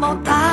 voltar.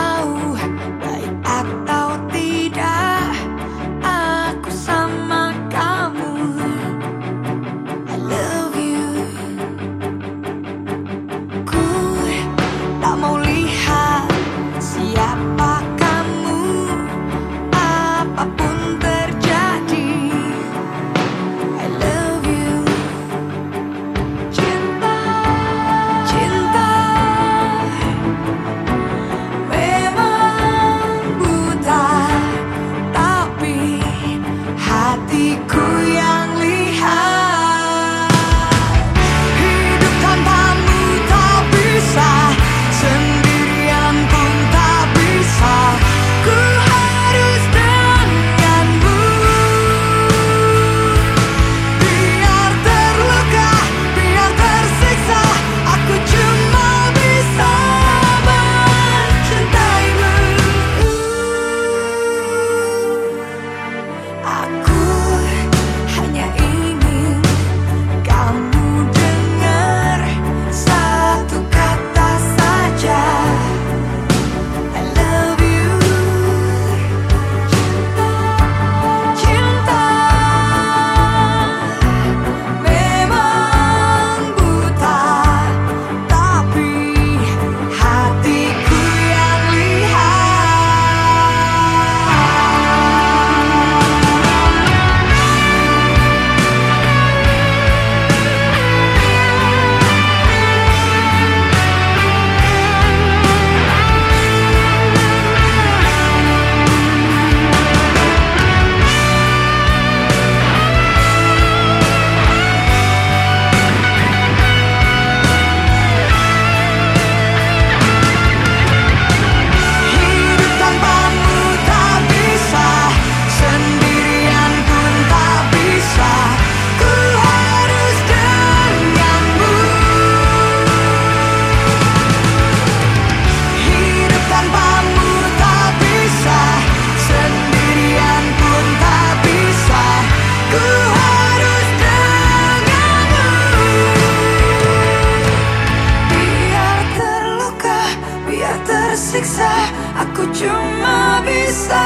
side.